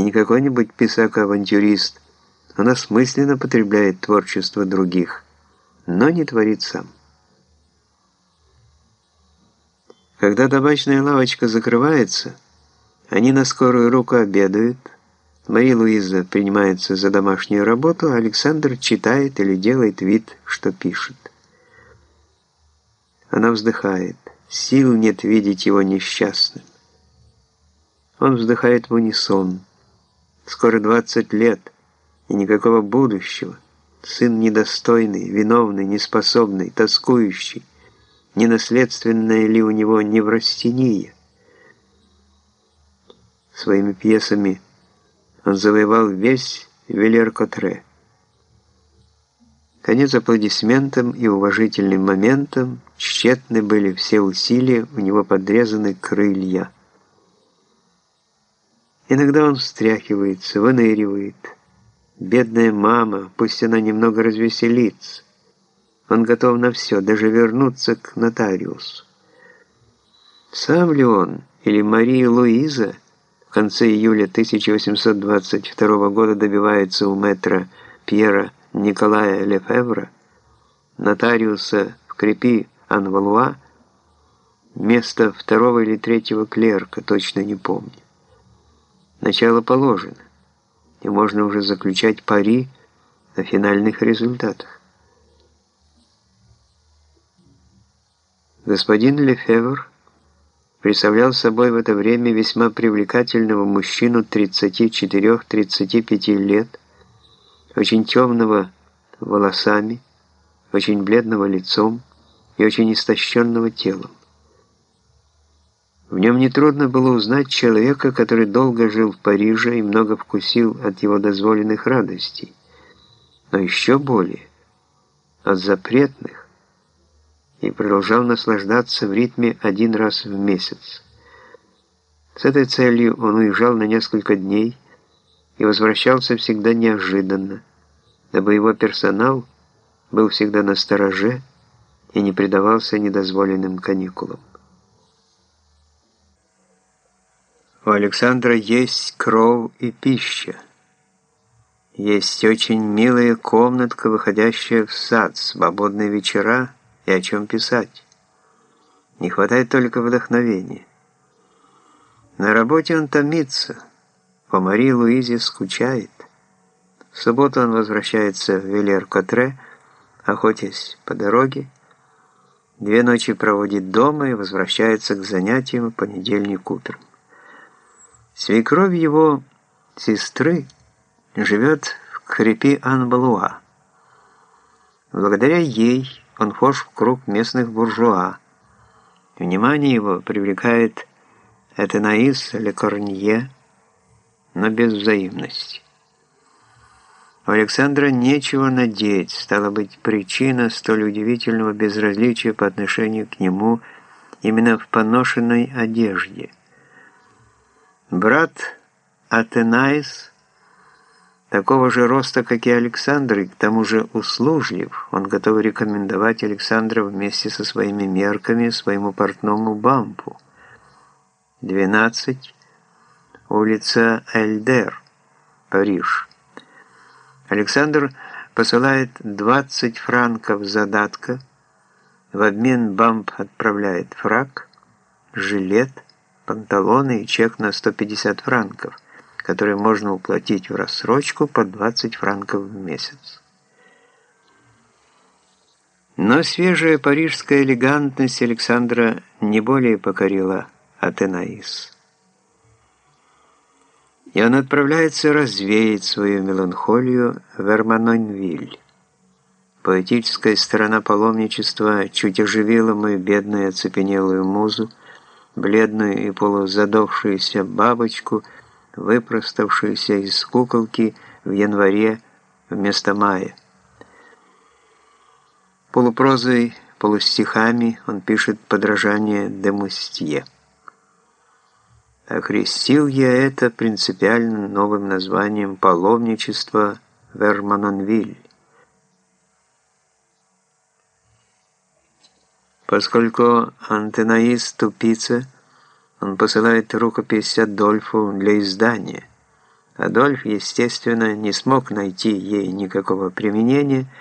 и не какой-нибудь писак-авантюрист. Он осмысленно потребляет творчество других, но не творит сам. Когда табачная лавочка закрывается, они на скорую руку обедают, Мария Луиза принимается за домашнюю работу, а Александр читает или делает вид, что пишет. Она вздыхает. Сил нет видеть его несчастным. Он вздыхает в унисон. Скоро 20 лет, и никакого будущего. Сын недостойный, виновный, неспособный, тоскующий. Ненаследственная ли у него неврастения? Своими пьесами он завоевал весь Велер-Котре. Конец аплодисментам и уважительным моментам, тщетны были все усилия, у него подрезаны крылья. Иногда он встряхивается, выныривает. Бедная мама, пусть она немного развеселится. Он готов на все, даже вернуться к нотариусу. Сам ли он или Мария Луиза в конце июля 1822 года добивается у мэтра Пьера Николая Лефевра, нотариуса в Крепи Анвалуа, место второго или третьего клерка, точно не помню. Начало положено, и можно уже заключать пари о финальных результатах. Господин Лефевр представлял собой в это время весьма привлекательного мужчину 34-35 лет, очень темного волосами, очень бледного лицом и очень истощенного телом. В нем нетрудно было узнать человека, который долго жил в Париже и много вкусил от его дозволенных радостей, но еще более от запретных, и продолжал наслаждаться в ритме один раз в месяц. С этой целью он уезжал на несколько дней, и возвращался всегда неожиданно, дабы его персонал был всегда на стороже и не предавался недозволенным каникулам. Александра есть кров и пища. Есть очень милая комнатка, выходящая в сад, свободные вечера и о чем писать. Не хватает только вдохновения. На работе он томится – по Марии Луизе скучает. В субботу он возвращается в Велер-Котре, охотясь по дороге. Две ночи проводит дома и возвращается к занятиям в понедельник утром. Свекровь его сестры живет в Крепи Анбалуа. Благодаря ей он вхож в круг местных буржуа. Внимание его привлекает Этенаис Лекорнье, но без взаимности. У Александра нечего надеть, стала быть, причина столь удивительного безразличия по отношению к нему именно в поношенной одежде. Брат Атенаис, такого же роста, как и Александр, и к тому же услужлив, он готов рекомендовать Александра вместе со своими мерками своему портному Бампу. 12 улица Эльдер, Париж. Александр посылает 20 франков задатка, в обмен Бамп отправляет фраг, жилет, панталоны и чек на 150 франков, который можно уплатить в рассрочку по 20 франков в месяц. Но свежая парижская элегантность Александра не более покорила Атенаис и он отправляется развеять свою меланхолию в Эрманонвиль. Поэтическая сторона паломничества чуть оживила мою бедную оцепенелую музу, бледную и полузадохшуюся бабочку, выпроставшуюся из куколки в январе вместо мая. Полупрозой, полустихами он пишет подражание Демустье. Окрестил я это принципиально новым названием паломничества Верманонвиль. Поскольку антенаист тупица, он посылает рукопись Адольфу для издания, Адольф, естественно, не смог найти ей никакого применения,